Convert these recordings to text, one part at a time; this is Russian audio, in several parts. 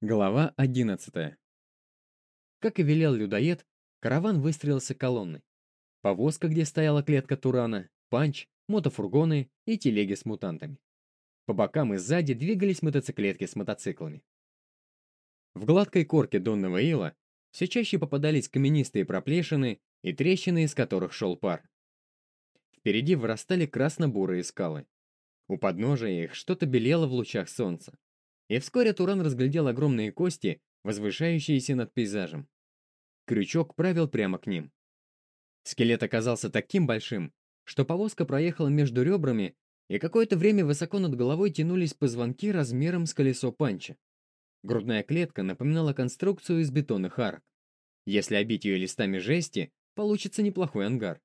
Глава 11. Как и велел людоед, караван выстроился колонной. Повозка, где стояла клетка Турана, панч, мотофургоны и телеги с мутантами. По бокам и сзади двигались мотоциклетки с мотоциклами. В гладкой корке донного ила все чаще попадались каменистые проплешины и трещины, из которых шел пар. Впереди вырастали красно-бурые скалы. У подножия их что-то белело в лучах солнца и вскоре Туран разглядел огромные кости, возвышающиеся над пейзажем. Крючок правил прямо к ним. Скелет оказался таким большим, что повозка проехала между ребрами, и какое-то время высоко над головой тянулись позвонки размером с колесо панча. Грудная клетка напоминала конструкцию из бетонных арок. Если обить ее листами жести, получится неплохой ангар.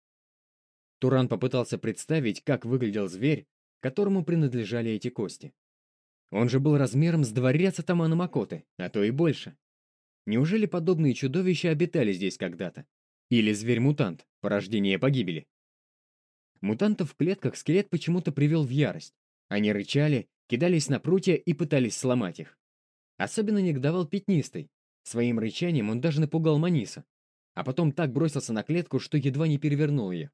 Туран попытался представить, как выглядел зверь, которому принадлежали эти кости. Он же был размером с дворец атамана Макоты, а то и больше. Неужели подобные чудовища обитали здесь когда-то? Или зверь-мутант, порождение погибели? Мутантов в клетках скелет почему-то привел в ярость. Они рычали, кидались на прутья и пытались сломать их. Особенно негодовал Пятнистый. Своим рычанием он даже напугал Маниса. А потом так бросился на клетку, что едва не перевернул ее.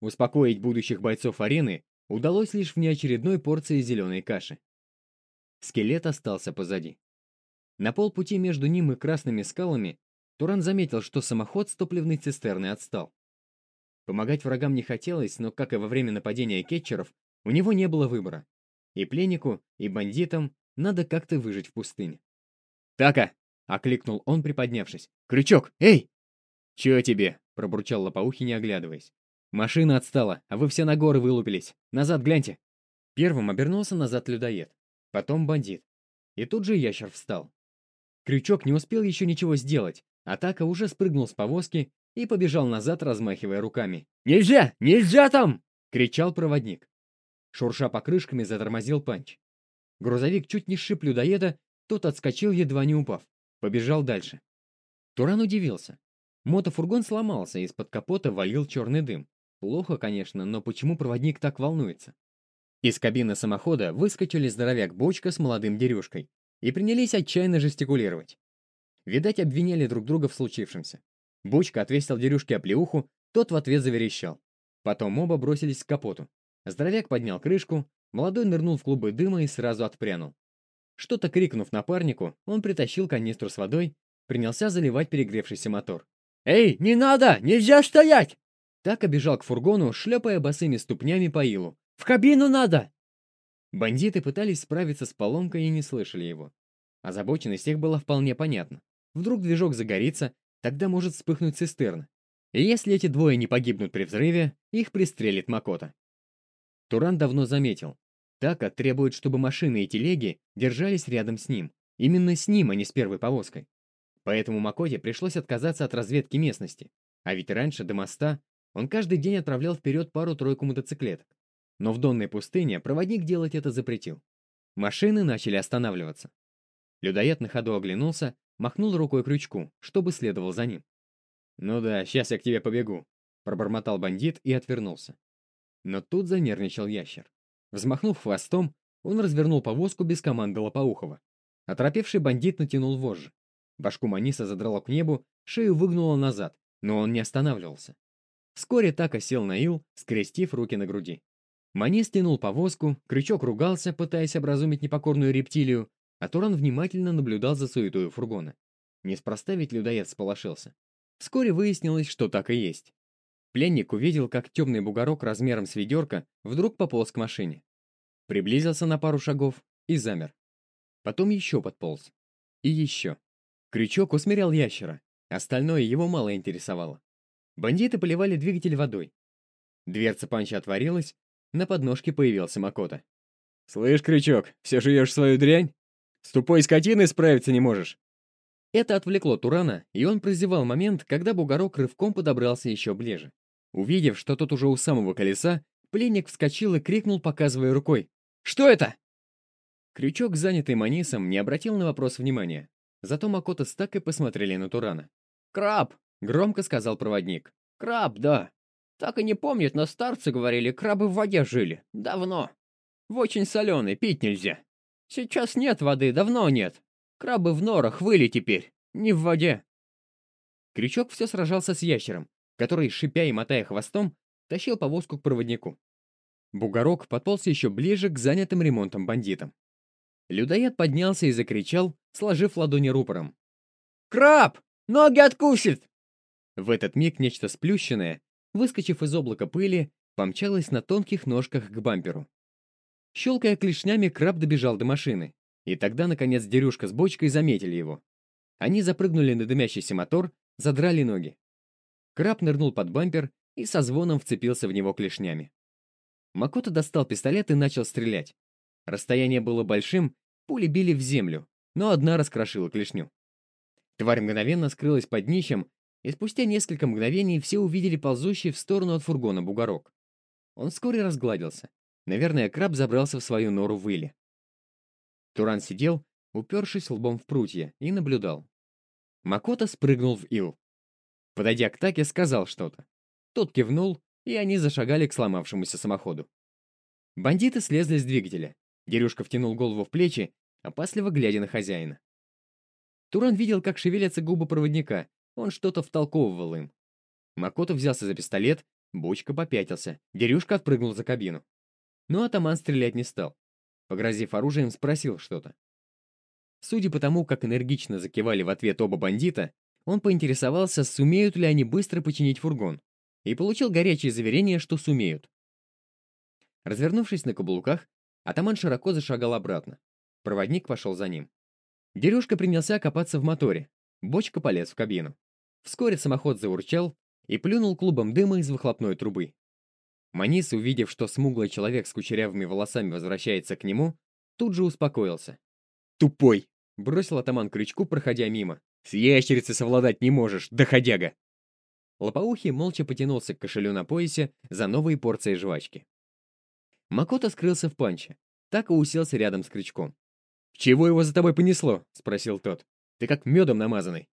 Успокоить будущих бойцов арены удалось лишь в неочередной порции зеленой каши. Скелет остался позади. На полпути между ним и красными скалами Туран заметил, что самоход с топливной цистерны отстал. Помогать врагам не хотелось, но, как и во время нападения кетчеров, у него не было выбора. И пленнику, и бандитам надо как-то выжить в пустыне. «Така!» — окликнул он, приподнявшись. «Крючок! Эй!» «Чё тебе?» — пробурчал Лопоухий, не оглядываясь. «Машина отстала, а вы все на горы вылупились. Назад гляньте!» Первым обернулся назад людоед потом бандит. И тут же ящер встал. Крючок не успел еще ничего сделать, Атака уже спрыгнул с повозки и побежал назад, размахивая руками. «Нельзя! Нельзя там!» — кричал проводник. Шурша покрышками затормозил панч. Грузовик чуть не сшиб людоеда, тот отскочил, едва не упав. Побежал дальше. Туран удивился. Мотофургон сломался, из-под капота валил черный дым. Плохо, конечно, но почему проводник так волнуется? Из кабины самохода выскочили здоровяк-бочка с молодым дерюшкой и принялись отчаянно жестикулировать. Видать, обвиняли друг друга в случившемся. Бочка отвесил дерюшке оплеуху, тот в ответ заверещал. Потом оба бросились к капоту. Здоровяк поднял крышку, молодой нырнул в клубы дыма и сразу отпрянул. Что-то крикнув напарнику, он притащил канистру с водой, принялся заливать перегревшийся мотор. «Эй, не надо! Нельзя стоять!» Так обежал к фургону, шлепая босыми ступнями по илу, в кабину надо!» Бандиты пытались справиться с поломкой и не слышали его. Озабоченность их была вполне понятна. Вдруг движок загорится, тогда может вспыхнуть цистерна. И если эти двое не погибнут при взрыве, их пристрелит Макота. Туран давно заметил. Така требует, чтобы машины и телеги держались рядом с ним. Именно с ним, а не с первой повозкой. Поэтому Макоте пришлось отказаться от разведки местности. А ведь раньше, до моста, он каждый день отправлял вперед пару-тройку мотоциклеток. Но в Донной пустыне проводник делать это запретил. Машины начали останавливаться. Людоед на ходу оглянулся, махнул рукой крючку, чтобы следовал за ним. «Ну да, сейчас я к тебе побегу», — пробормотал бандит и отвернулся. Но тут занервничал ящер. Взмахнув хвостом, он развернул повозку без команды Лопоухова. Оторопевший бандит натянул вожжи. Башку Маниса задрало к небу, шею выгнуло назад, но он не останавливался. Вскоре так осел на ил, скрестив руки на груди. Мани стянул повозку, крючок ругался, пытаясь образумить непокорную рептилию, а Туран внимательно наблюдал за суетой фургона. Неспроста ведь людоед сполошился. Вскоре выяснилось, что так и есть. Пленник увидел, как темный бугорок размером с ведерко вдруг пополз к машине. Приблизился на пару шагов и замер. Потом еще подполз. И еще. Крючок усмирял ящера. Остальное его мало интересовало. Бандиты поливали двигатель водой. Дверца панча отворилась, на подножке появился Макота. «Слышь, Крючок, все жуешь свою дрянь? С тупой скотиной справиться не можешь?» Это отвлекло Турана, и он прозевал момент, когда бугорок рывком подобрался еще ближе. Увидев, что тот уже у самого колеса, пленник вскочил и крикнул, показывая рукой. «Что это?» Крючок, занятый Манисом, не обратил на вопрос внимания. Зато Макота с Такой посмотрели на Турана. «Краб!» — громко сказал проводник. «Краб, да. Так и не помнит, но старцы говорили, крабы в воде жили. Давно. В очень соленой, пить нельзя. Сейчас нет воды, давно нет. Крабы в норах выли теперь, не в воде. Крючок все сражался с ящером, который, шипя и мотая хвостом, тащил повозку к проводнику. Бугорок подполз еще ближе к занятым ремонтом бандитам. Людоед поднялся и закричал, сложив ладони рупором. «Краб! Ноги откусит!» В этот миг нечто сплющенное, выскочив из облака пыли, помчалось на тонких ножках к бамперу. Щелкая клешнями, краб добежал до машины, и тогда, наконец, Дерюшка с бочкой заметили его. Они запрыгнули на дымящийся мотор, задрали ноги. Краб нырнул под бампер и со звоном вцепился в него клешнями. Макото достал пистолет и начал стрелять. Расстояние было большим, пули били в землю, но одна раскрошила клешню. Тварь мгновенно скрылась под днищем, и спустя несколько мгновений все увидели ползущий в сторону от фургона бугорок. Он вскоре разгладился. Наверное, краб забрался в свою нору в иле. Туран сидел, упершись лбом в прутья, и наблюдал. Макото спрыгнул в ил. Подойдя к Таке, сказал что-то. Тот кивнул, и они зашагали к сломавшемуся самоходу. Бандиты слезли с двигателя. Дерюшка втянул голову в плечи, опасливо глядя на хозяина. Туран видел, как шевелятся губы проводника, он что-то втолковывал им. Макото взялся за пистолет, Бочка попятился, Дерюшка отпрыгнул за кабину. Но атаман стрелять не стал. Погрозив оружием, спросил что-то. Судя по тому, как энергично закивали в ответ оба бандита, он поинтересовался, сумеют ли они быстро починить фургон, и получил горячее заверение, что сумеют. Развернувшись на каблуках, атаман широко зашагал обратно. Проводник пошел за ним. Дерюшка принялся копаться в моторе. Бочка полез в кабину. Вскоре самоход заурчал и плюнул клубом дыма из выхлопной трубы. Манис, увидев, что смуглый человек с кучерявыми волосами возвращается к нему, тут же успокоился. «Тупой!» — бросил атаман крючку, проходя мимо. «С ящерицей совладать не можешь, доходяга!» Лопоухий молча потянулся к кошелю на поясе за новые порции жвачки. Макото скрылся в панче. Так и уселся рядом с крючком. «Чего его за тобой понесло?» — спросил тот. «Ты как медом намазанный».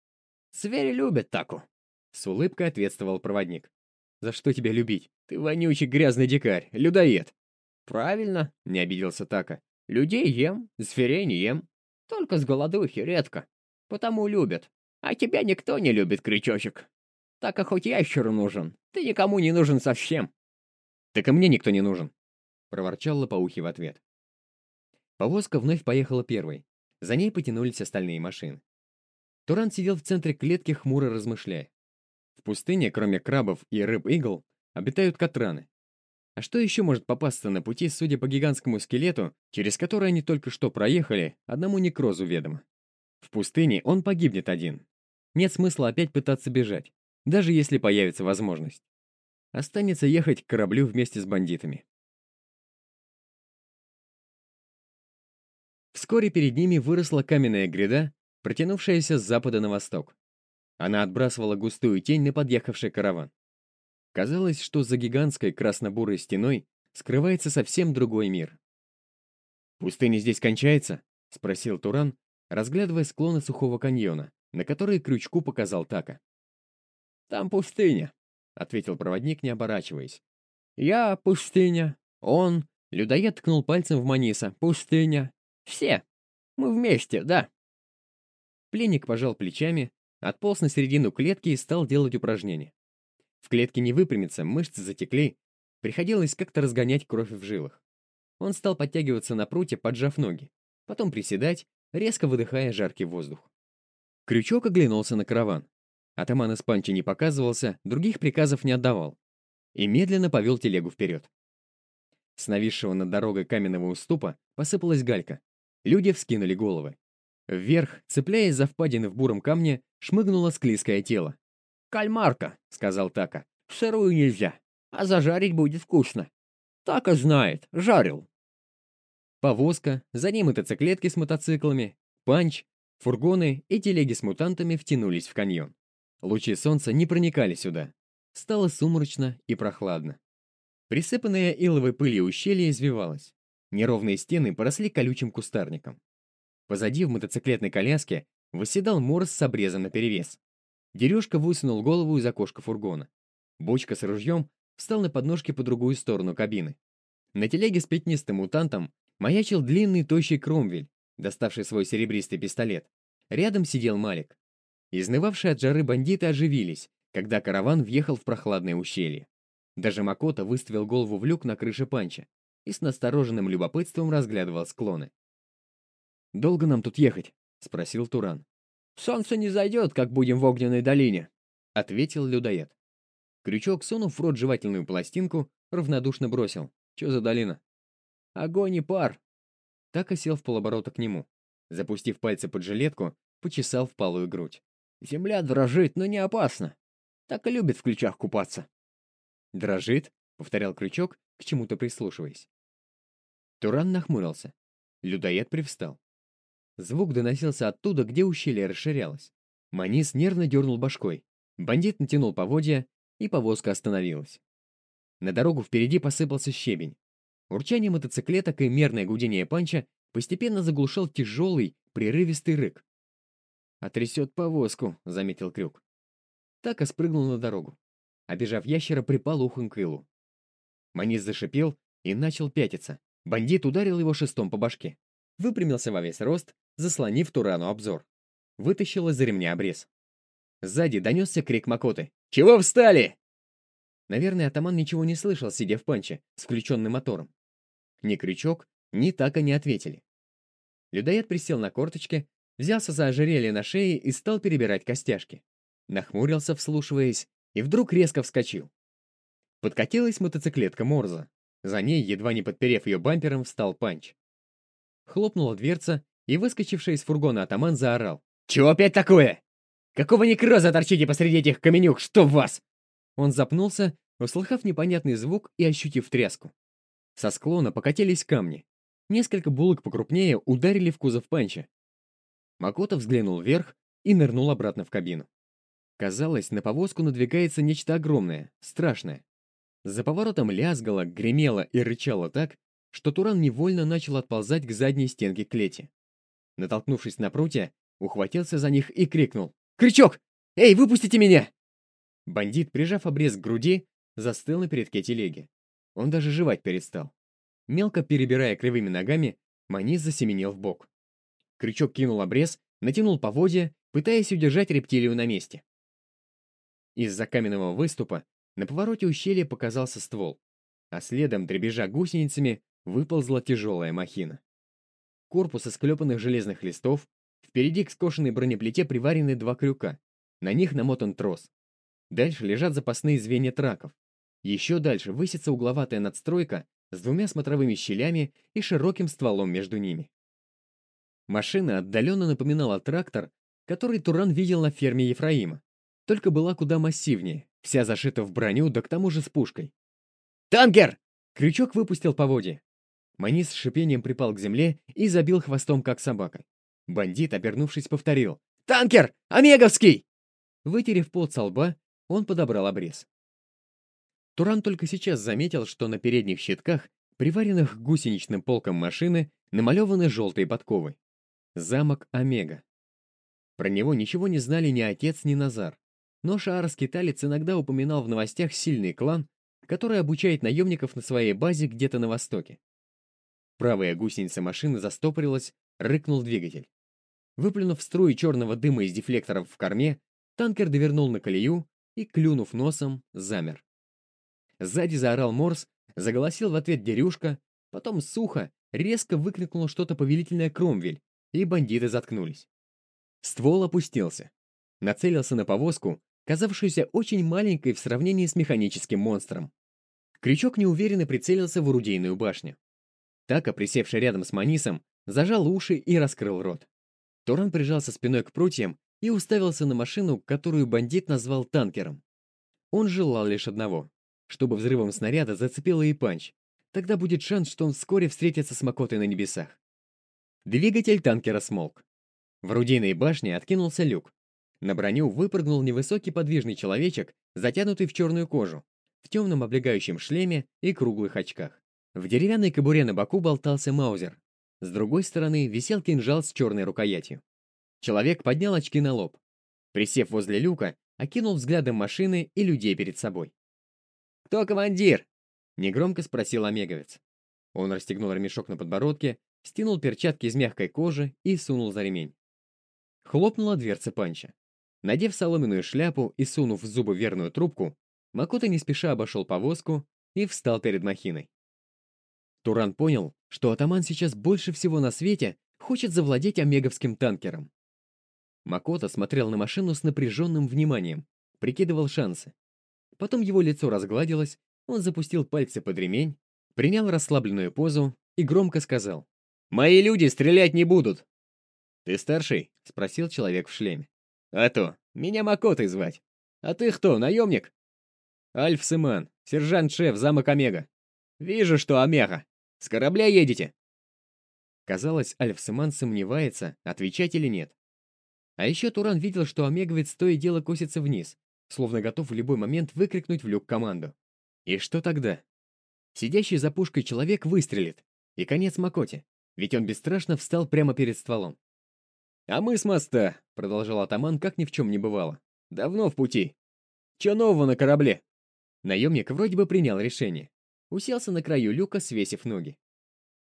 «Звери любят таку», — с улыбкой ответствовал проводник. «За что тебя любить? Ты вонючий грязный дикарь, людоед!» «Правильно», — не обиделся Така. «Людей ем, зверей не ем. Только с голодухи редко. Потому любят. А тебя никто не любит, крючочек. Так и хоть ящеру нужен. Ты никому не нужен совсем». «Так и мне никто не нужен», — проворчал Лопоухий в ответ. Повозка вновь поехала первой. За ней потянулись остальные машины. Туран сидел в центре клетки, хмуро размышляя. В пустыне, кроме крабов и рыб-игл, обитают катраны. А что еще может попасться на пути, судя по гигантскому скелету, через который они только что проехали, одному некрозу ведомо? В пустыне он погибнет один. Нет смысла опять пытаться бежать, даже если появится возможность. Останется ехать к кораблю вместе с бандитами. Вскоре перед ними выросла каменная гряда, протянувшаяся с запада на восток. Она отбрасывала густую тень на подъехавший караван. Казалось, что за гигантской красно-бурой стеной скрывается совсем другой мир. «Пустыня здесь кончается?» — спросил Туран, разглядывая склоны сухого каньона, на который крючку показал Така. «Там пустыня», — ответил проводник, не оборачиваясь. «Я пустыня, он...» — людоед ткнул пальцем в Маниса. «Пустыня. Все. Мы вместе, да». Пленник пожал плечами, отполз на середину клетки и стал делать упражнения. В клетке не выпрямиться, мышцы затекли, приходилось как-то разгонять кровь в жилах. Он стал подтягиваться на пруте, поджав ноги, потом приседать, резко выдыхая жаркий воздух. Крючок оглянулся на караван. Атаман из панчи не показывался, других приказов не отдавал. И медленно повел телегу вперед. С нависшего над дорогой каменного уступа посыпалась галька. Люди вскинули головы. Вверх, цепляясь за впадины в буром камне, шмыгнуло склизкое тело. «Кальмарка», — сказал Така. «Сырую нельзя, а зажарить будет вкусно. Така знает, жарил». Повозка, за ним мотоциклетки с мотоциклами, панч, фургоны и телеги с мутантами втянулись в каньон. Лучи солнца не проникали сюда. Стало сумрачно и прохладно. Присыпанное иловой пылью ущелье извивалось. Неровные стены поросли колючим кустарником. Позади в мотоциклетной коляске восседал Морс с обрезом наперевес. Дерюшка высунул голову из окошка фургона. Бочка с ружьем встал на подножке по другую сторону кабины. На телеге с пятнистым мутантом маячил длинный тощий Кромвель, доставший свой серебристый пистолет. рядом сидел Малик. Изнывавшие от жары бандиты оживились, когда караван въехал в прохладное ущелье. Даже Макота выставил голову в люк на крыше панча и с настороженным любопытством разглядывал склоны. «Долго нам тут ехать?» — спросил Туран. «Солнце не зайдет, как будем в огненной долине», — ответил людоед. Крючок, сунув в рот жевательную пластинку, равнодушно бросил. «Чё за долина?» «Огонь и пар». Так и сел в полоборота к нему. Запустив пальцы под жилетку, почесал впалую грудь. «Земля дрожит, но не опасно. Так и любит в ключах купаться». «Дрожит?» — повторял Крючок, к чему-то прислушиваясь. Туран нахмурился. Людоед привстал. Звук доносился оттуда, где ущелье расширялось. Манис нервно дернул башкой. Бандит натянул поводья, и повозка остановилась. На дорогу впереди посыпался щебень. Урчание мотоциклеток и мерное гудение панча постепенно заглушал тяжелый, прерывистый рык. «Отрясет повозку», — заметил Крюк. Так и спрыгнул на дорогу. Обежав ящера, припал ухом к илу. Манис зашипел и начал пятиться. Бандит ударил его шестом по башке. Выпрямился во весь рост, заслонив Турану обзор. Вытащил из-за ремня обрез. Сзади донесся крик Макоты. «Чего встали?» Наверное, атаман ничего не слышал, сидя в панче, с включенным мотором. Ни крючок, ни так и не ответили. Людоед присел на корточки, взялся за ожерелье на шее и стал перебирать костяшки. Нахмурился, вслушиваясь, и вдруг резко вскочил. Подкатилась мотоциклетка Морза. За ней, едва не подперев ее бампером, встал панч. Хлопнула дверца, и выскочивший из фургона атаман заорал. «Чего опять такое? Какого некроза торчите посреди этих каменюк, что в вас?» Он запнулся, услыхав непонятный звук и ощутив тряску. Со склона покатились камни. Несколько булок покрупнее ударили в кузов панча. Макото взглянул вверх и нырнул обратно в кабину. Казалось, на повозку надвигается нечто огромное, страшное. За поворотом лязгало, гремело и рычало так, что Туран невольно начал отползать к задней стенке клети. Натолкнувшись на прутья, ухватился за них и крикнул. «Крючок! Эй, выпустите меня!» Бандит, прижав обрез к груди, застыл на передке телеги. Он даже жевать перестал. Мелко перебирая кривыми ногами, Манис засеменил в бок. Крючок кинул обрез, натянул поводья, пытаясь удержать рептилию на месте. Из-за каменного выступа на повороте ущелья показался ствол, а следом, дребежа гусеницами, выползла тяжелая махина. Корпус из склепанных железных листов, впереди к скошенной бронеплите приварены два крюка, на них намотан трос. Дальше лежат запасные звенья траков. Еще дальше высится угловатая надстройка с двумя смотровыми щелями и широким стволом между ними. Машина отдаленно напоминала трактор, который Туран видел на ферме Ефраима, только была куда массивнее, вся зашита в броню, да к тому же с пушкой. «Танкер!» Крючок выпустил поводья. Манис с шипением припал к земле и забил хвостом, как собака. Бандит, обернувшись, повторил. «Танкер! Омеговский!» Вытерев пот со лба, он подобрал обрез. Туран только сейчас заметил, что на передних щитках, приваренных к гусеничным полкам машины, намалеваны желтые подковы. Замок Омега. Про него ничего не знали ни отец, ни Назар. Но Шаар-скиталец иногда упоминал в новостях сильный клан, который обучает наемников на своей базе где-то на востоке. Правая гусеница машины застопорилась, рыкнул двигатель. Выплюнув струи черного дыма из дефлекторов в корме, танкер довернул на колею и, клюнув носом, замер. Сзади заорал Морс, заголосил в ответ Дерюшка, потом сухо, резко выкрикнул что-то повелительное Кромвель, и бандиты заткнулись. Ствол опустился. Нацелился на повозку, казавшуюся очень маленькой в сравнении с механическим монстром. Крючок неуверенно прицелился в орудийную башню. Така, присевший рядом с Манисом, зажал уши и раскрыл рот. Торан прижался спиной к прутьям и уставился на машину, которую бандит назвал танкером. Он желал лишь одного, чтобы взрывом снаряда зацепило и панч. Тогда будет шанс, что он вскоре встретится с Макотой на небесах. Двигатель танкера смолк. В орудийной башне откинулся люк. На броню выпрыгнул невысокий подвижный человечек, затянутый в черную кожу, в темном облегающем шлеме и круглых очках. В деревянной кобуре на боку болтался маузер. С другой стороны висел кинжал с черной рукоятью. Человек поднял очки на лоб. Присев возле люка, окинул взглядом машины и людей перед собой. «Кто командир?» — негромко спросил Омеговец. Он расстегнул ремешок на подбородке, стянул перчатки из мягкой кожи и сунул за ремень. Хлопнула дверца панча. Надев соломенную шляпу и сунув в зубы верную трубку, Макота не спеша обошел повозку и встал перед махиной. Туран понял, что атаман сейчас больше всего на свете хочет завладеть омеговским танкером. Макота смотрел на машину с напряженным вниманием, прикидывал шансы. Потом его лицо разгладилось, он запустил пальцы под ремень, принял расслабленную позу и громко сказал. «Мои люди стрелять не будут!» «Ты старший?» — спросил человек в шлеме. «А то, меня Макотой звать. А ты кто, наемник?» «Альф Сыман, сержант-шеф, замок Омега. Вижу, что Омега. С корабля едете?» Казалось, Альф Сыман сомневается, отвечать или нет. А еще Туран видел, что Омеговец то и дело косится вниз, словно готов в любой момент выкрикнуть в люк команду. И что тогда? Сидящий за пушкой человек выстрелит, и конец Макоте, ведь он бесстрашно встал прямо перед стволом. «А мы с моста», — продолжал атаман, как ни в чем не бывало. «Давно в пути. Че нового на корабле?» Наемник вроде бы принял решение. Уселся на краю люка, свесив ноги.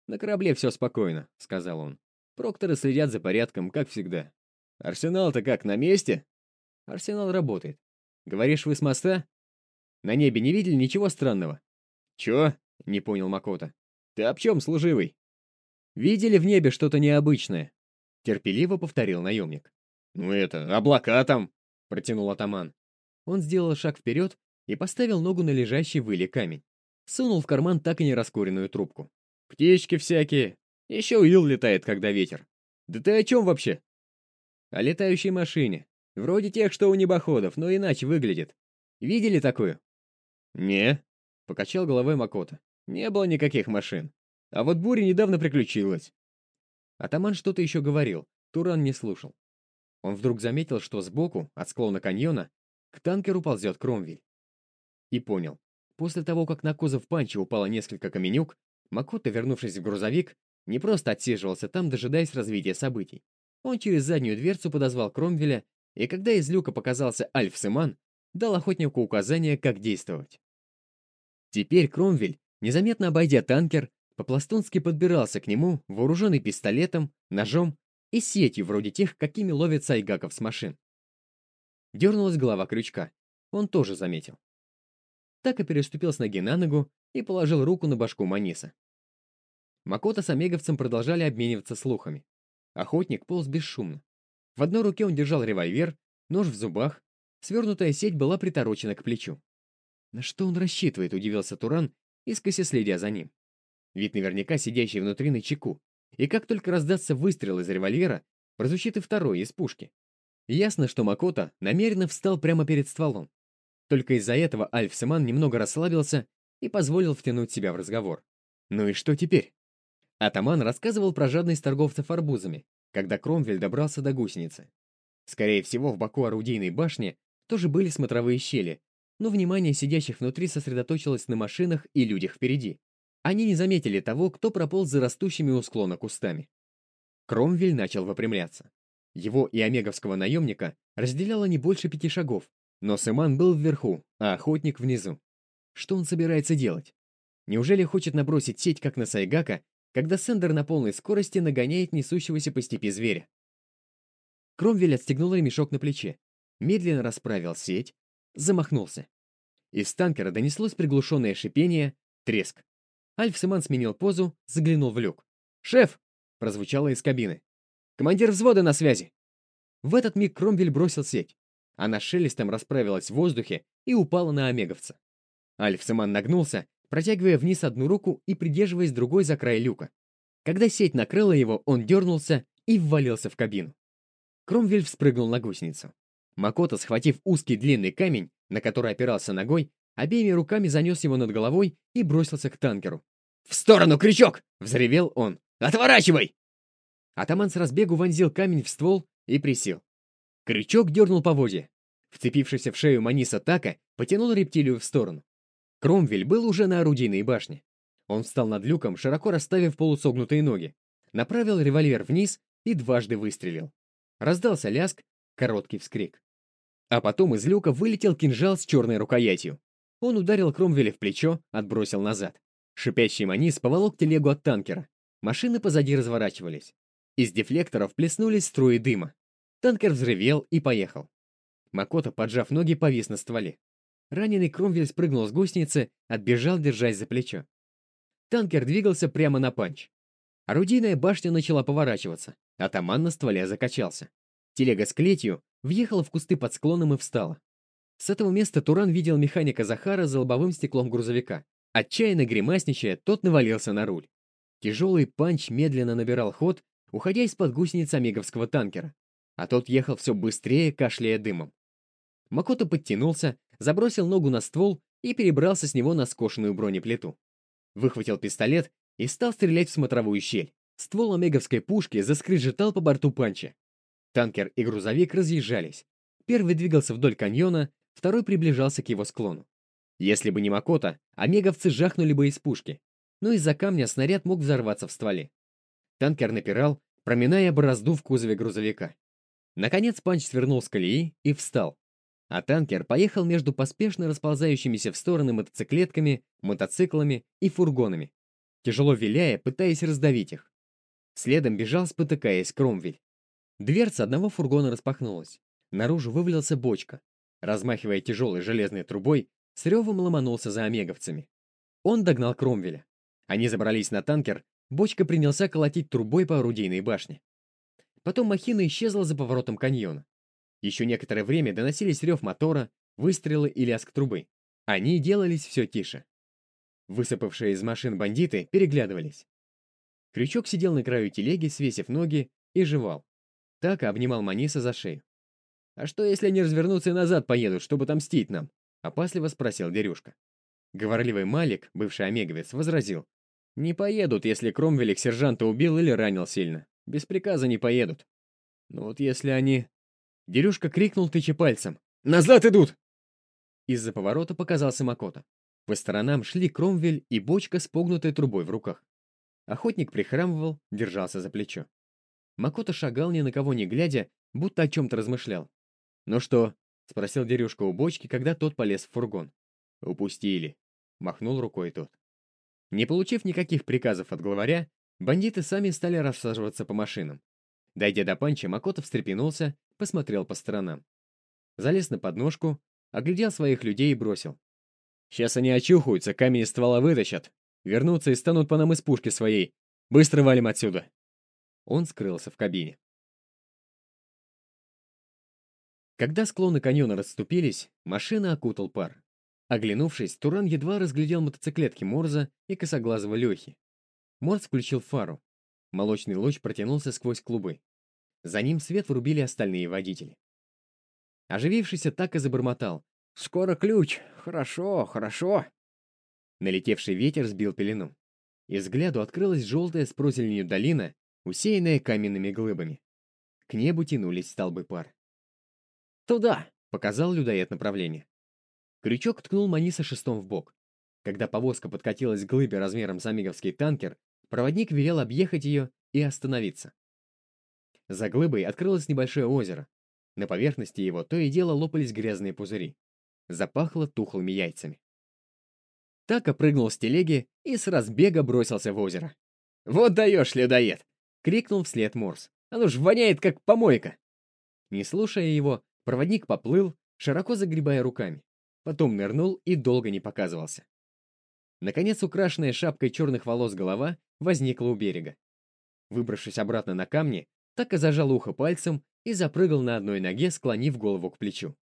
«На корабле все спокойно», — сказал он. «Прокторы следят за порядком, как всегда. Арсенал-то как, на месте?» «Арсенал работает. Говоришь, вы с моста?» «На небе не видели ничего странного?» «Чё?» — не понял Макота. «Ты об чем, служивый?» «Видели в небе что-то необычное?» Терпеливо повторил наемник. «Ну это, облака там!» — протянул атаман. Он сделал шаг вперед и поставил ногу на лежащий в иле камень. Сунул в карман так и не раскуренную трубку. «Птички всякие. Еще ил летает, когда ветер. Да ты о чем вообще?» «О летающей машине. Вроде тех, что у небоходов, но иначе выглядит. Видели такую?» «Не», — покачал головой Макота. «Не было никаких машин. А вот буря недавно приключилась». Атаман что-то еще говорил, Туран не слушал. Он вдруг заметил, что сбоку, от склона каньона, к танкеру ползет Кромвель. И понял. После того, как на кузов панчи упало несколько каменюк, Макота, вернувшись в грузовик, не просто отсиживался там, дожидаясь развития событий. Он через заднюю дверцу подозвал Кромвеля, и когда из люка показался Альф Сыман, дал охотнику указание, как действовать. Теперь Кромвель, незаметно обойдя танкер, по-пластунски подбирался к нему, вооруженный пистолетом, ножом и сетью вроде тех, какими ловят сайгаков с машин. Дернулась голова крючка. Он тоже заметил. Так и переступил с ноги на ногу и положил руку на башку Маниса. Макота с омеговцем продолжали обмениваться слухами. Охотник полз бесшумно. В одной руке он держал револьвер, нож в зубах, свернутая сеть была приторочена к плечу. На что он рассчитывает, удивился Туран, искося следя за ним. Вид наверняка сидящий внутри на чеку. И как только раздастся выстрел из револьвера, прозвучит и второй из пушки. Ясно, что Макота намеренно встал прямо перед стволом. Только из-за этого Альф Семан немного расслабился и позволил втянуть себя в разговор. Ну и что теперь? Атаман рассказывал про жадность торговцев арбузами, когда Кромвель добрался до гусеницы. Скорее всего, в боку орудийной башни тоже были смотровые щели, но внимание сидящих внутри сосредоточилось на машинах и людях впереди. Они не заметили того, кто прополз за растущими у склона кустами. Кромвель начал выпрямляться. Его и омеговского наемника разделяло не больше пяти шагов, но Сыман был вверху, а охотник внизу. Что он собирается делать? Неужели хочет набросить сеть, как на Сайгака, когда Сендер на полной скорости нагоняет несущегося по степи зверя? Кромвель отстегнул ремешок на плече, медленно расправил сеть, замахнулся. Из танкера донеслось приглушенное шипение, треск. Альф Симан сменил позу, заглянул в люк. «Шеф!» — прозвучало из кабины. «Командир взвода на связи!» В этот миг Кромвель бросил сеть. Она шелестом расправилась в воздухе и упала на омеговца. Альф Симан нагнулся, протягивая вниз одну руку и придерживаясь другой за край люка. Когда сеть накрыла его, он дернулся и ввалился в кабину. Кромвель вспрыгнул на гусеницу. Макота, схватив узкий длинный камень, на который опирался ногой, обеими руками занес его над головой и бросился к танкеру. «В сторону, крючок!» — взревел он. «Отворачивай!» Атаман с разбегу вонзил камень в ствол и присел. Крючок дернул поводья. Вцепившийся в шею Маниса Така потянул рептилию в сторону. Кромвель был уже на орудийной башне. Он встал над люком, широко расставив полусогнутые ноги, направил револьвер вниз и дважды выстрелил. Раздался ляск, короткий вскрик. А потом из люка вылетел кинжал с черной рукоятью. Он ударил Кромвеля в плечо, отбросил назад. Шипящий манис поволок телегу от танкера. Машины позади разворачивались. Из дефлекторов плеснулись струи дыма. Танкер взревел и поехал. Макото, поджав ноги, повис на стволе. Раненый Кромвель спрыгнул с гусеницы, отбежал, держась за плечо. Танкер двигался прямо на панч. Орудийная башня начала поворачиваться. Атаман на стволе закачался. Телега с клетью въехала в кусты под склоном и встала. С этого места Туран видел механика Захара за лобовым стеклом грузовика. Отчаянно гримасничая, тот навалился на руль. Тяжелый панч медленно набирал ход, уходя из-под гусениц омеговского танкера. А тот ехал все быстрее, кашляя дымом. Макото подтянулся, забросил ногу на ствол и перебрался с него на скошенную бронеплиту. Выхватил пистолет и стал стрелять в смотровую щель. Ствол омеговской пушки заскрежетал по борту панча. Танкер и грузовик разъезжались. Первый двигался вдоль каньона, второй приближался к его склону. Если бы не Макота, омеговцы жахнули бы из пушки, но из-за камня снаряд мог взорваться в стволе. Танкер напирал, проминая борозду в кузове грузовика. Наконец Панч свернул с колеи и встал. А танкер поехал между поспешно расползающимися в стороны мотоциклетками, мотоциклами и фургонами, тяжело виляя, пытаясь раздавить их. Следом бежал, спотыкаясь, Кромвель. Дверца одного фургона распахнулась. Наружу вывалился бочка. Размахивая тяжелой железной трубой, с ревом ломанулся за омеговцами. Он догнал Кромвеля. Они забрались на танкер, бочка принялся колотить трубой по орудийной башне. Потом махина исчезла за поворотом каньона. Еще некоторое время доносились рев мотора, выстрелы и лязг трубы. Они делались все тише. Высыпавшие из машин бандиты переглядывались. Крючок сидел на краю телеги, свесив ноги, и жевал. Так обнимал Маниса за шею. «А что, если они развернутся и назад поедут, чтобы отомстить нам?» — опасливо спросил Дерюшка. Говорливый Малик, бывший омеговец, возразил. «Не поедут, если Кромвелик сержанта убил или ранил сильно. Без приказа не поедут. Ну вот если они...» Дерюшка крикнул, тыча пальцем. «Назад идут!» Из-за поворота показался Макота. По сторонам шли Кромвель и бочка с погнутой трубой в руках. Охотник прихрамывал, держался за плечо. Макота шагал ни на кого не глядя, будто о чем-то размышлял. «Ну что?» — спросил Дерюшка у бочки, когда тот полез в фургон. «Упустили», — махнул рукой тот. Не получив никаких приказов от главаря, бандиты сами стали рассаживаться по машинам. Дойдя до панча, Макота встрепенулся, посмотрел по сторонам. Залез на подножку, оглядел своих людей и бросил. «Сейчас они очухаются, камень из ствола вытащат, вернутся и станут по нам из пушки своей. Быстро валим отсюда!» Он скрылся в кабине. Когда склоны каньона расступились, машина окутал пар. Оглянувшись, Туран едва разглядел мотоциклетки Морза и косоглазого Лехи. Морз включил фару. Молочный луч протянулся сквозь клубы. За ним свет врубили остальные водители. Оживившийся так и забормотал. «Скоро ключ! Хорошо, хорошо!» Налетевший ветер сбил пелену. И взгляду открылась желтая с прозеленью долина, усеянная каменными глыбами. К небу тянулись столбы пар. «Туда!» — показал людоед направление. Крючок ткнул Маниса шестом в бок. Когда повозка подкатилась к глыбе размером с амиговский танкер, проводник велел объехать ее и остановиться. За глыбой открылось небольшое озеро. На поверхности его то и дело лопались грязные пузыри. Запахло тухлыми яйцами. Така прыгнул с телеги и с разбега бросился в озеро. «Вот даешь, людоед!» — крикнул вслед Морс. «Оно ж воняет, как помойка!» Не слушая его, проводник поплыл, широко загребая руками. Потом нырнул и долго не показывался. Наконец, украшенная шапкой черных волос голова возникла у берега. Выбравшись обратно на камни, так и зажал ухо пальцем и запрыгал на одной ноге, склонив голову к плечу.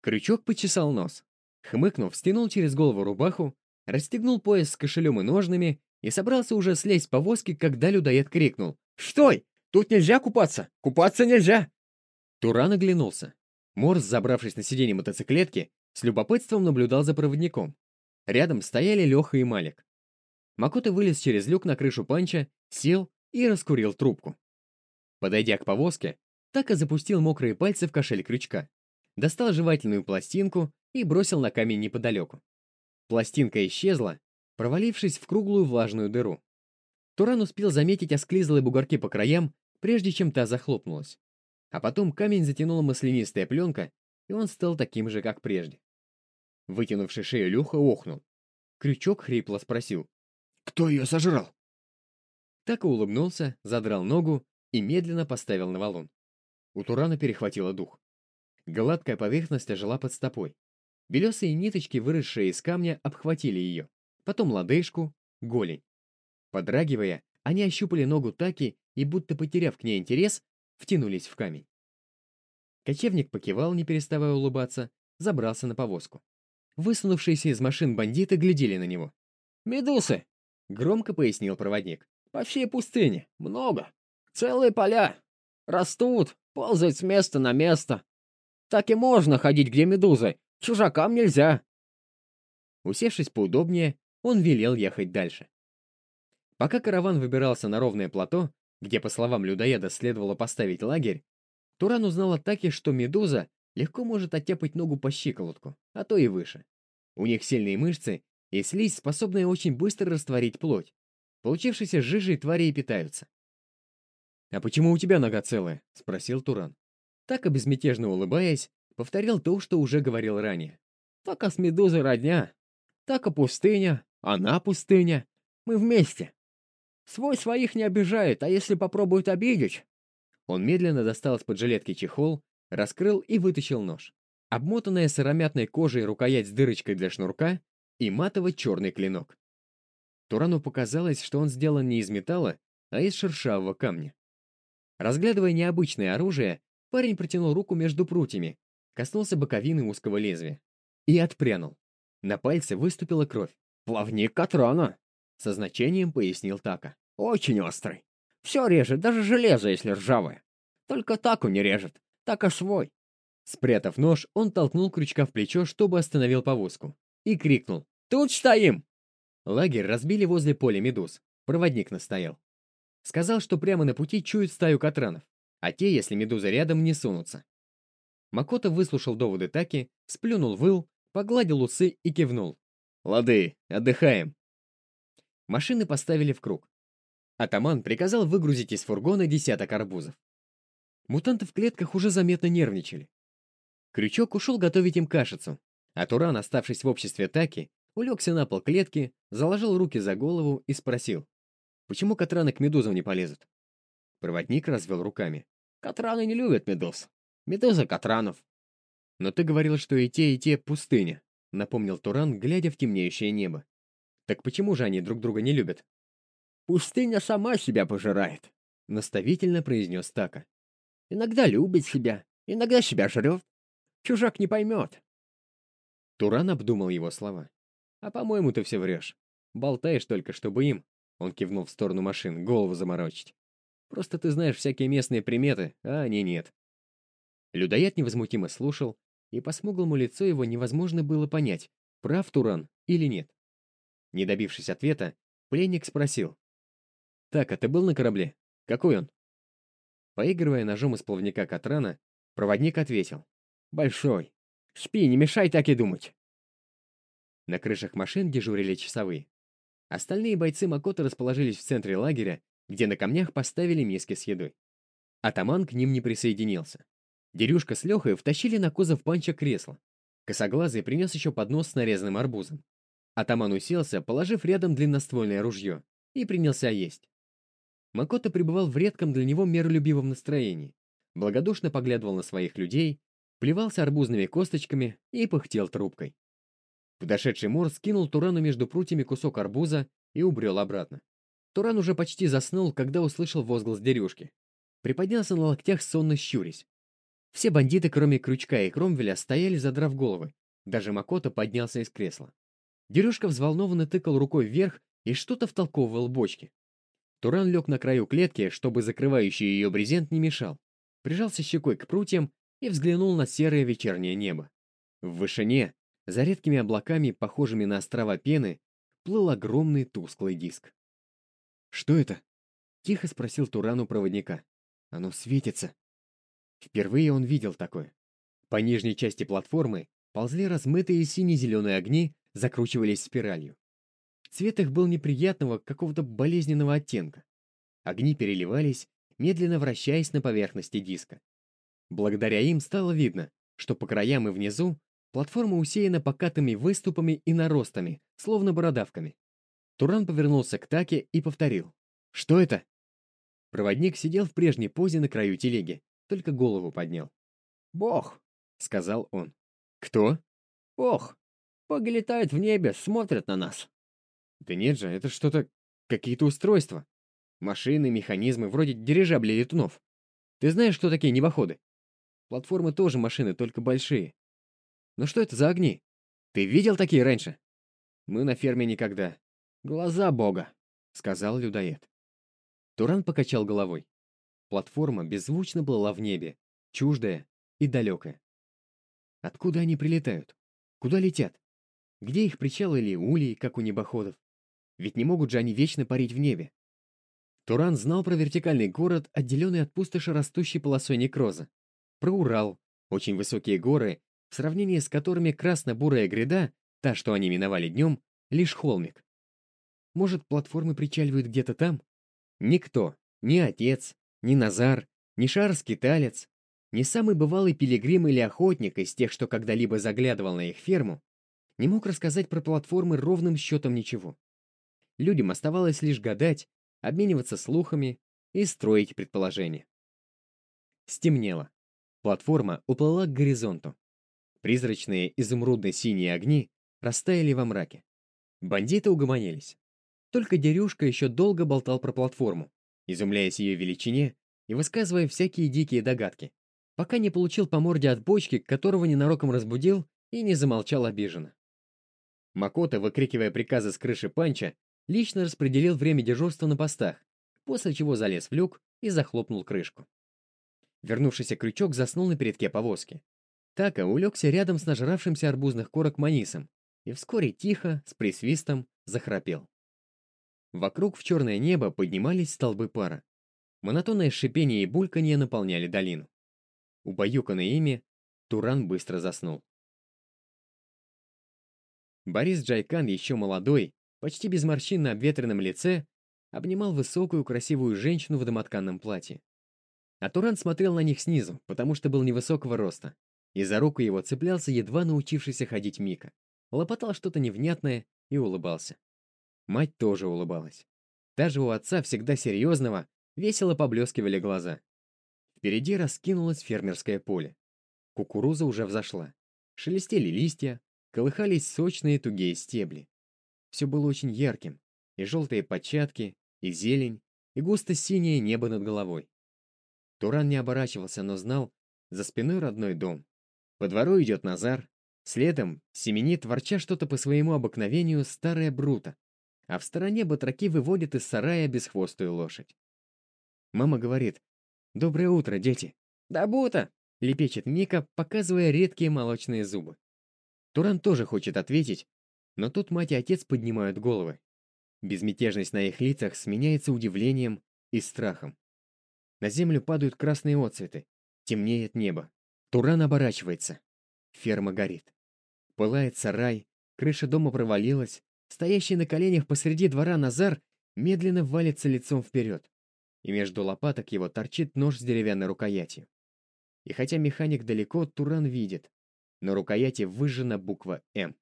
Крючок почесал нос. Хмыкнув, стянул через голову рубаху, расстегнул пояс с кошелем и ножными и собрался уже слезть с повозки, когда людоед крикнул. «Стой! Тут нельзя купаться! Купаться нельзя!» Туран оглянулся. Морс, забравшись на сиденье мотоциклетки, с любопытством наблюдал за проводником. Рядом стояли Леха и Малик. Макота вылез через люк на крышу панча, сел и раскурил трубку. Подойдя к повозке, так и запустил мокрые пальцы в кошель крючка, достал жевательную пластинку и бросил на камень неподалеку. Пластинка исчезла, провалившись в круглую влажную дыру. Туран успел заметить осклизлые бугорки по краям, прежде чем та захлопнулась. А потом камень затянула маслянистая пленка, и он стал таким же, как прежде. Вытянувший шею Люха охнул. Крючок хрипло спросил. «Кто ее сожрал?» Так и улыбнулся, задрал ногу и медленно поставил на валун. У Турана перехватило дух. Гладкая поверхность ожила под стопой. Белесые ниточки, выросшие из камня, обхватили ее. Потом лодыжку, голень. Подрагивая, они ощупали ногу Таки и, будто потеряв к ней интерес, втянулись в камень. Кочевник покивал, не переставая улыбаться, забрался на повозку. Высунувшиеся из машин бандиты глядели на него. «Медусы!» — громко пояснил проводник. «По всей пустыне. Много. Целые поля. Растут, ползают с места на место. Так и можно ходить, где медузы. Чужакам нельзя». Усевшись поудобнее, он велел ехать дальше. Пока караван выбирался на ровное плато, где, по словам людоеда, следовало поставить лагерь, Туран узнал от Таки, что медуза легко может оттяпать ногу по щиколотку, а то и выше. У них сильные мышцы и слизь, способная очень быстро растворить плоть. Получившиеся жижей твари и питаются. «А почему у тебя нога целая?» — спросил Туран. Так, и безмятежно улыбаясь, повторил то, что уже говорил ранее. «Так с медузой родня. Так пустыня, она пустыня. Мы вместе. Свой своих не обижает, а если попробует обидеть...» Он медленно достал из-под жилетки чехол, раскрыл и вытащил нож. Обмотанная сыромятной кожей рукоять с дырочкой для шнурка и матово-черный клинок. Турану показалось, что он сделан не из металла, а из шершавого камня. Разглядывая необычное оружие, парень протянул руку между прутьями, коснулся боковины узкого лезвия и отпрянул. На пальце выступила кровь. «Плавник Катрона!» — со значением пояснил Така. «Очень острый. Все режет, даже железо, если ржавое. Только Таку не режет. Така свой». Спрятав нож, он толкнул крючка в плечо, чтобы остановил повозку, и крикнул «Тут стоим!» Лагерь разбили возле поля медуз. Проводник настоял. Сказал, что прямо на пути чуют стаю катранов, а те, если медуза рядом, не сунутся. Макото выслушал доводы Таки, сплюнул выл, погладил усы и кивнул. «Лады, отдыхаем». Машины поставили в круг. Атаман приказал выгрузить из фургона десяток арбузов. Мутанты в клетках уже заметно нервничали. Крючок ушел готовить им кашицу, а Туран, оставшись в обществе Таки, улегся на пол клетки, заложил руки за голову и спросил, почему катраны к медузам не полезут? Проводник развел руками. «Катраны не любят медуз. Медуза Катранов». «Но ты говорил, что и те, и те пустыня», — напомнил Туран, глядя в темнеющее небо. «Так почему же они друг друга не любят?» «Пустыня сама себя пожирает», — наставительно произнес Така. «Иногда любит себя, иногда себя жрет. Чужак не поймет». Туран обдумал его слова. «А по-моему, ты все врешь. Болтаешь только, чтобы им, он кивнул в сторону машин, голову заморочить. Просто ты знаешь всякие местные приметы, а они нет. Людоед невозмутимо слушал, и по смуглому лицу его невозможно было понять, прав Туран или нет. Не добившись ответа, пленник спросил. «Так, а ты был на корабле? Какой он?» Поигрывая ножом из плавника Катрана, проводник ответил. «Большой. Спи, не мешай так и думать». На крышах машин дежурили часовые. Остальные бойцы Макота расположились в центре лагеря, где на камнях поставили миски с едой. Атаман к ним не присоединился. Дерюшка с Лехой втащили на кузов панча кресло. Косоглазый принес еще поднос с нарезанным арбузом. Атаман уселся, положив рядом длинноствольное ружье, и принялся есть. Макото пребывал в редком для него миролюбивом настроении, благодушно поглядывал на своих людей, плевался арбузными косточками и пыхтел трубкой. Подошедший Мор скинул Турану между прутьями кусок арбуза и убрел обратно. Туран уже почти заснул, когда услышал возглас дерюшки. Приподнялся на локтях, сонно щурясь. Все бандиты, кроме Крючка и Кромвеля, стояли, задрав головы. Даже Макото поднялся из кресла. Дерюшка взволнованно тыкал рукой вверх и что-то втолковывал бочки. Туран лег на краю клетки, чтобы закрывающий ее брезент не мешал. Прижался щекой к прутьям и взглянул на серое вечернее небо. В вышине, за редкими облаками, похожими на острова пены, плыл огромный тусклый диск. «Что это?» — тихо спросил Турану проводника. «Оно светится». Впервые он видел такое. По нижней части платформы ползли размытые сине-зеленые огни, закручивались спиралью. Цвет их был неприятного, какого-то болезненного оттенка. Огни переливались, медленно вращаясь на поверхности диска. Благодаря им стало видно, что по краям и внизу Платформа усеяна покатыми выступами и наростами, словно бородавками. Туран повернулся к Таке и повторил. «Что это?» Проводник сидел в прежней позе на краю телеги, только голову поднял. «Бог», — сказал он. «Кто?» «Бог. Боги летают в небе, смотрят на нас». «Да нет же, это что-то... какие-то устройства. Машины, механизмы, вроде дирижаблей летунов. Ты знаешь, что такие небоходы? Платформы тоже машины, только большие. Но что это за огни? Ты видел такие раньше? Мы на ферме никогда. Глаза бога, сказал людоед. Туран покачал головой. Платформа беззвучно плыла в небе, чуждая и далекая. Откуда они прилетают? Куда летят? Где их причалы или улей, как у небоходов? Ведь не могут же они вечно парить в небе. Туран знал про вертикальный город, отделенный от пустоши растущей полосой некроза. Про Урал, очень высокие горы, в сравнении с которыми красно-бурая гряда, та, что они миновали днем, лишь холмик. Может, платформы причаливают где-то там? Никто, ни отец, ни Назар, ни шар-скиталец, ни самый бывалый пилигрим или охотник из тех, что когда-либо заглядывал на их ферму, не мог рассказать про платформы ровным счетом ничего. Людям оставалось лишь гадать, обмениваться слухами и строить предположения. Стемнело. Платформа уплыла к горизонту. Призрачные изумрудно-синие огни растаяли во мраке. Бандиты угомонились. Только Дерюшка еще долго болтал про платформу, изумляясь ее величине и высказывая всякие дикие догадки, пока не получил по морде от бочки, которого ненароком разбудил и не замолчал обиженно. Макота, выкрикивая приказы с крыши панча, лично распределил время дежурства на постах, после чего залез в люк и захлопнул крышку. Вернувшийся крючок заснул на передке повозки. Така улегся рядом с нажравшимся арбузных корок манисом и вскоре тихо, с присвистом, захрапел. Вокруг в черное небо поднимались столбы пара. Монотонное шипение и бульканье наполняли долину. Убаюканный ими, Туран быстро заснул. Борис Джайкан, еще молодой, почти без морщин на обветренном лице, обнимал высокую красивую женщину в домотканном платье. А Туран смотрел на них снизу, потому что был невысокого роста. И за руку его цеплялся едва научившийся ходить Мика. Лопотал что-то невнятное и улыбался. Мать тоже улыбалась. Даже у отца, всегда серьезного, весело поблескивали глаза. Впереди раскинулось фермерское поле. Кукуруза уже взошла. Шелестели листья, колыхались сочные тугие стебли. Все было очень ярким, и желтые початки, и зелень, и густо-синее небо над головой. Туран не оборачивался, но знал, за спиной родной дом. По двору идет Назар, следом семенит, ворча что-то по своему обыкновению, старая брута, а в стороне батраки выводят из сарая бесхвостую лошадь. Мама говорит, «Доброе утро, дети!» «Да бута!» — лепечет Мика, показывая редкие молочные зубы. Туран тоже хочет ответить, но тут мать и отец поднимают головы. Безмятежность на их лицах сменяется удивлением и страхом. На землю падают красные отцветы. Темнеет небо. Туран оборачивается. Ферма горит. Пылает сарай, крыша дома провалилась. Стоящий на коленях посреди двора Назар медленно валится лицом вперед. И между лопаток его торчит нож с деревянной рукоятью. И хотя механик далеко, Туран видит. На рукояти выжжена буква «М».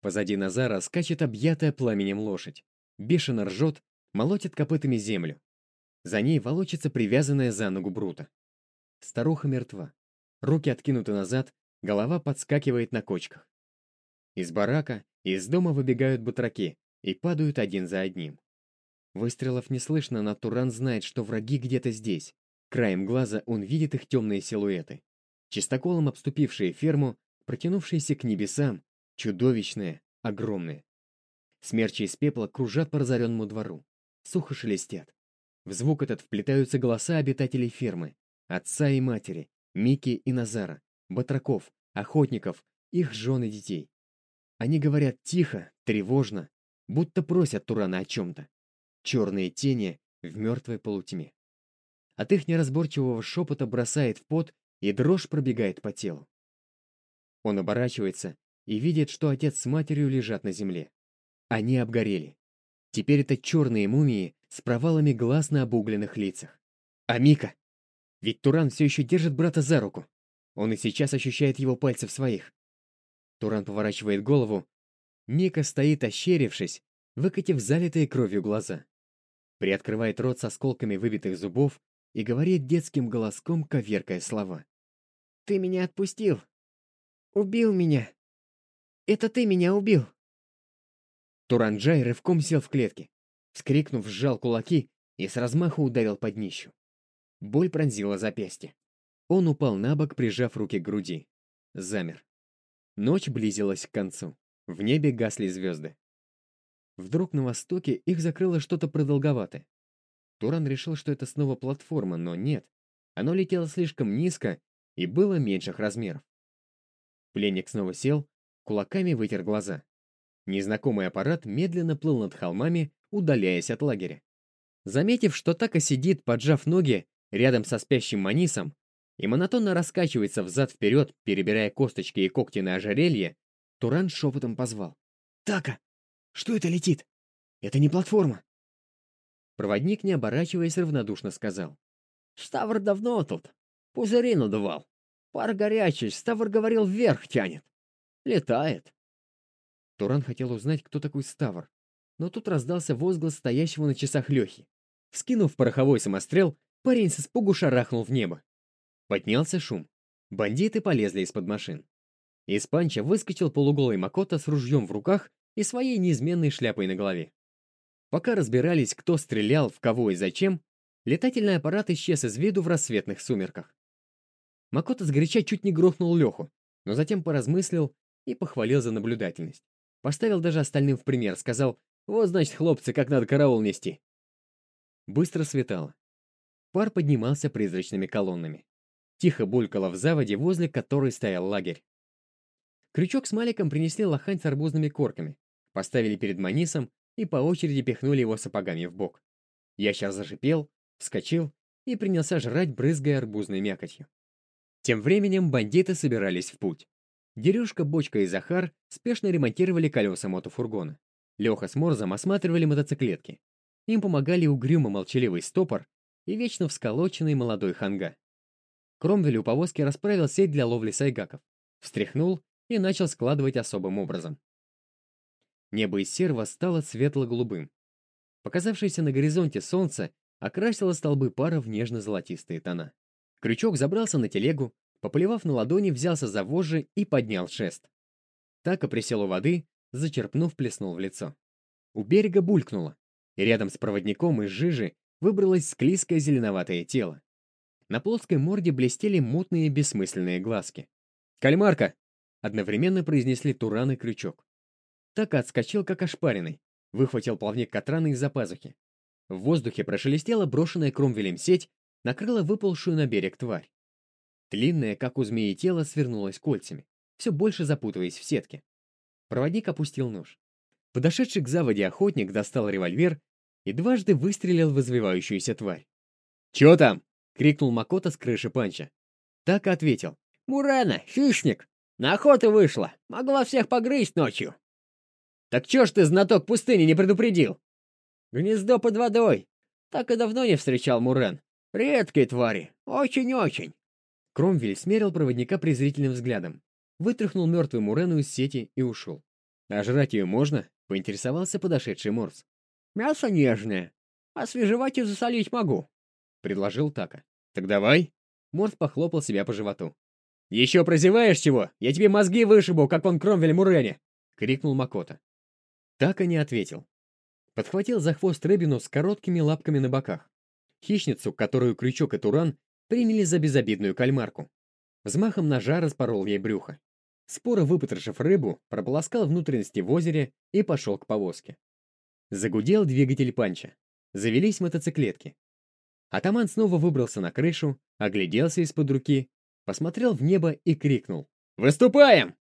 Позади Назара скачет объятая пламенем лошадь. Бешено ржет, молотит копытами землю. За ней волочится привязанная за ногу Брута. Старуха мертва. Руки откинуты назад, голова подскакивает на кочках. Из барака, из дома выбегают батраки и падают один за одним. Выстрелов не слышно, но Туран знает, что враги где-то здесь. Краем глаза он видит их темные силуэты. Чистоколом обступившие ферму, протянувшиеся к небесам, чудовищные, огромные. Смерчи из пепла кружат по разоренному двору. Сухо шелестят. В звук этот вплетаются голоса обитателей фермы, отца и матери, Мики и Назара, батраков, охотников, их жен и детей. Они говорят тихо, тревожно, будто просят Турана о чем-то. Черные тени в мертвой полутьме. От их неразборчивого шепота бросает в пот, и дрожь пробегает по телу. Он оборачивается и видит, что отец с матерью лежат на земле. Они обгорели. Теперь это черные мумии с провалами глаз на обугленных лицах. А Мика? Ведь Туран все еще держит брата за руку. Он и сейчас ощущает его пальцы в своих. Туран поворачивает голову. Мика стоит ощерившись, выкатив залитые кровью глаза. Приоткрывает рот с осколками выбитых зубов, и говорит детским голоском, коверкая слова. «Ты меня отпустил. Убил меня. Это ты меня убил». Туранджай рывком сел в клетке. Вскрикнув, сжал кулаки и с размаху ударил под днищу. Боль пронзила запястье. Он упал на бок, прижав руки к груди. Замер. Ночь близилась к концу. В небе гасли звезды. Вдруг на востоке их закрыло что-то продолговатое. Туран решил, что это снова платформа, но нет. Оно летело слишком низко и было меньших размеров. Пленник снова сел, кулаками вытер глаза. Незнакомый аппарат медленно плыл над холмами, удаляясь от лагеря. Заметив, что Така сидит, поджав ноги, рядом со спящим Манисом, и монотонно раскачивается взад-вперед, перебирая косточки и когти на ожерелье, Туран шепотом позвал. «Така! Что это летит? Это не платформа!» Проводник, не оборачиваясь, равнодушно сказал. «Ставр давно тут. Пузыри надувал. Пар горячий, Ставр говорил, вверх тянет. Летает». Туран хотел узнать, кто такой Ставр, но тут раздался возглас стоящего на часах Лехи. Вскинув пороховой самострел, парень с испугу шарахнул в небо. Поднялся шум. Бандиты полезли из-под машин. Из панча выскочил полуголый Макота с ружьем в руках и своей неизменной шляпой на голове. Пока разбирались, кто стрелял, в кого и зачем, летательный аппарат исчез из виду в рассветных сумерках. Макота сгоряча чуть не грохнул Леху, но затем поразмыслил и похвалил за наблюдательность. Поставил даже остальным в пример, сказал «Вот, значит, хлопцы, как надо караул нести». Быстро светало. Пар поднимался призрачными колоннами. Тихо булькало в заводе, возле которой стоял лагерь. Крючок с Маликом принесли лохань с арбузными корками, поставили перед Манисом и по очереди пихнули его сапогами в бок. Ящер зашипел, вскочил и принялся жрать, брызгая арбузной мякотью. Тем временем бандиты собирались в путь. Дерюшка, Бочка и Захар спешно ремонтировали колеса мотофургона. Леха с Морзом осматривали мотоциклетки. Им помогали угрюмо молчаливый стопор и вечно всколоченный молодой ханга. Кромвель у повозки расправил сеть для ловли сайгаков, встряхнул и начал складывать особым образом. Небо из серого стало светло-голубым. Показавшееся на горизонте солнце окрасило столбы пара в нежно-золотистые тона. Крючок забрался на телегу, пополивав на ладони, взялся за вожжи и поднял шест. Така присел у воды, зачерпнув, плеснул в лицо. У берега булькнуло, и рядом с проводником из жижи выбралось склизкое зеленоватое тело. На плоской морде блестели мутные бессмысленные глазки. «Кальмарка!» — одновременно произнесли Туран и Крючок. Так отскочил, как ошпаренный, выхватил плавник Катрана из-за пазухи. В воздухе прошелестела брошенная кромвелем сеть, накрыла выползшую на берег тварь. Длинное, как у змеи тело, свернулось кольцами, все больше запутываясь в сетке. Проводник опустил нож. Подошедший к заводе охотник достал револьвер и дважды выстрелил в извивающуюся тварь. «Чё там?» — крикнул Макота с крыши панча. Так и ответил. «Мурена, хищник! На охоту вышла! Могла всех погрызть ночью!» «Так чё ж ты, знаток пустыни, не предупредил?» «Гнездо под водой! Так и давно не встречал Мурен. Редкие твари, очень-очень!» Кромвель смерил проводника презрительным взглядом, вытряхнул мертвую Мурену из сети и ушел. «А жрать ее можно?» — поинтересовался подошедший Морс. «Мясо нежное. Освежевать и засолить могу», — предложил Така. «Так давай!» Морс похлопал себя по животу. «Еще прозеваешь чего? Я тебе мозги вышибу, как он Кромвель Мурене!» — крикнул Макота. Така не ответил. Подхватил за хвост рыбину с короткими лапками на боках. Хищницу, которую Крючок и Туран приняли за безобидную кальмарку. Взмахом ножа распорол ей брюхо. Споро выпотрошив рыбу, прополоскал внутренности в озере и пошел к повозке. Загудел двигатель панча. Завелись мотоциклетки. Атаман снова выбрался на крышу, огляделся из-под руки, посмотрел в небо и крикнул. «Выступаем!»